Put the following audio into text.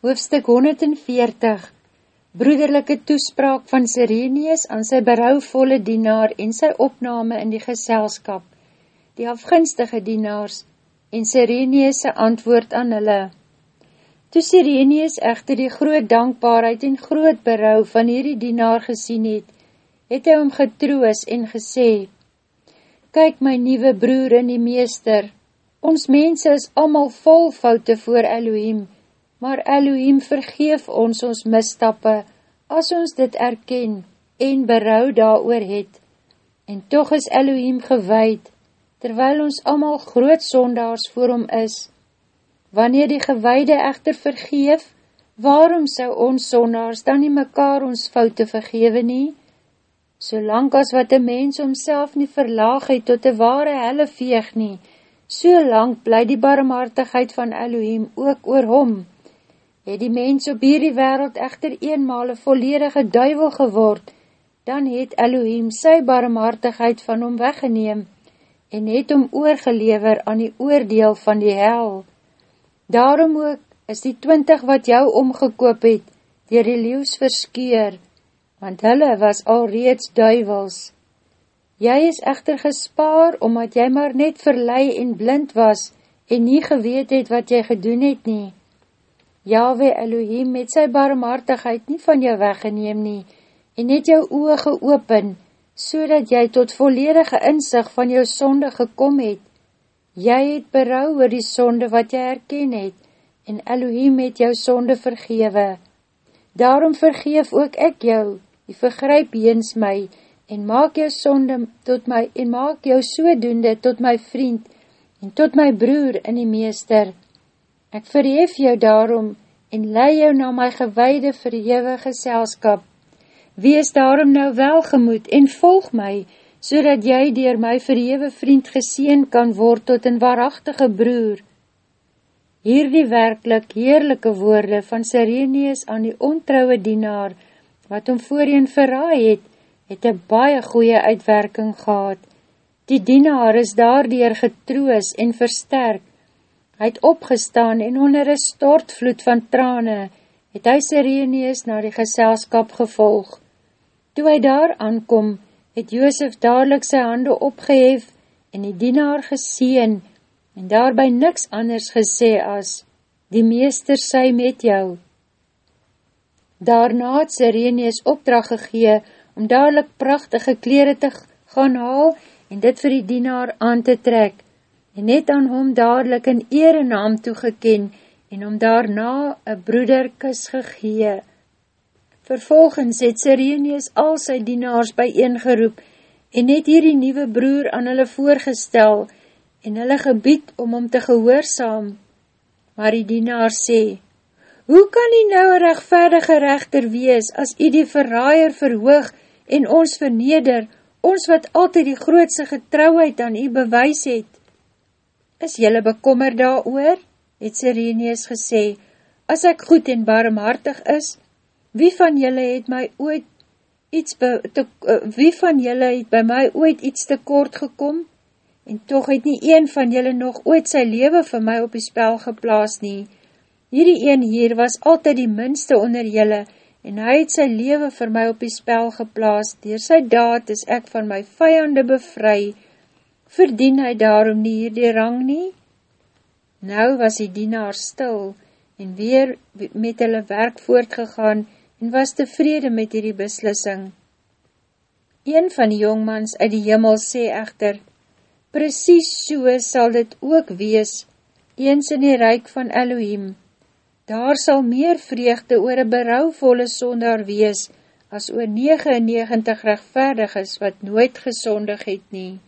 Hoofstuk 140 Broederlijke toespraak van Sirenius aan sy berouwvolle dienaar en sy opname in die geselskap, die afgunstige dienaars en Sirenius sy antwoord aan hulle. Toe Sirenius echter die groot dankbaarheid en groot berouw van hierdie dienaar gesien het, het hy hom getroos en gesê, Kyk my nieuwe broer en die meester, ons mense is allemaal vol foute voor Elohim, maar Elohim vergeef ons ons misstappe, as ons dit erken en berou daar het. En toch is Elohim gewaad, terwyl ons allemaal groot sondaars voor hom is. Wanneer die gewaide echter vergeef, waarom sou ons sondaars dan nie mekaar ons foute vergewe nie? Solang as wat een mens omself nie verlaag het tot die ware helle veeg nie, so lang bly die barmhartigheid van Elohim ook oor hom, het die mens op hierdie wereld echter eenmaal een volledige duivel geword, dan het Elohim sy barmhartigheid van hom weggeneem en het hom oorgelever aan die oordeel van die hel. Daarom ook is die twintig wat jou omgekoop het, dier die leeuws verskeur, want hulle was al reeds duivels. Jy is echter gespaar, omdat jy maar net verlei en blind was, en nie geweet het wat jy gedoen het nie. Yahweh Elohim met sy barmhartigheid nie van jou weggeneem nie, en het jou oe geopen, so dat jy tot volledige inzicht van jou sonde gekom het. Jy het berouw oor die sonde wat jy herken het, en Elohim het jou sonde vergewe. Daarom vergeef ook ek jou, die vergryp jens my, en maak jou sonde tot my, en maak jou soedoende tot my vriend, en tot my broer in die meester, Ek verhef jou daarom en lei jou na my gewaide verhewe geselskap. Wees daarom nou welgemoed en volg my, so dat jy dier my verhewe vriend geseen kan word tot een waarachtige broer. Hierdie werklik heerlijke woorde van Sirenius aan die ontrouwe dienaar, wat hom voorheen verraai het, het een baie goeie uitwerking gehad. Die dienaar is daardier getroos en versterk, Hy het opgestaan en onder een stortvloed van trane het hy Sireneus na die geselskap gevolg. Toe hy daar aankom, het Joosef dadelijk sy hande opgehef en die dienaar geseen en daarby niks anders gesê as, die meester sy met jou. Daarna het Sireneus opdracht gegee om dadelijk prachtige kleren te gaan haal en dit vir die dienaar aan te trek, en het aan hom dadelijk een erenaam toegeken en om daarna een broederkus gegee. Vervolgens het Sirenius al sy dienaars bijeengeroep en het hier die nieuwe broer aan hulle voorgestel en hulle gebied om hom te gehoorzaam. Maar die dienaar sê, Hoe kan die nou een rechtvaardige rechter wees as hy die verraaier verhoog en ons verneder, ons wat altyd die grootse getrouheid aan hy bewys het? Is jylle bekommer daar? Het Sireneus gesê, as ek goed en barmhartig is, wie van jylle het my ooit iets be, te, uh, wie van jylle het by my ooit iets te kort gekom? En toch het nie een van jylle nog ooit sy leven vir my op die spel geplaas nie. Hierdie een hier was altyd die minste onder jylle, en hy het sy leven vir my op die spel geplaas, dier sy daad is ek van my vijande bevry, verdien hy daarom nie hier die rang nie? Nou was die dienaar stil en weer met hulle werk voortgegaan en was tevrede met hierdie beslissing. Een van die jongmans uit die jimmel sê echter, Precies so sal dit ook wees, eens in die reik van Elohim. Daar sal meer vreugde oor een berouwvolle sondaar wees, as oor 99 rechtvaardig is wat nooit gesondig het nie.